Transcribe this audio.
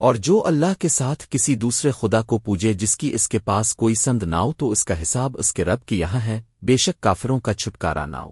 اور جو اللہ کے ساتھ کسی دوسرے خدا کو پوجے جس کی اس کے پاس کوئی سند ناؤ تو اس کا حساب اس کے رب کی یہاں ہے، بے شک کافروں کا چھٹکارا ناؤ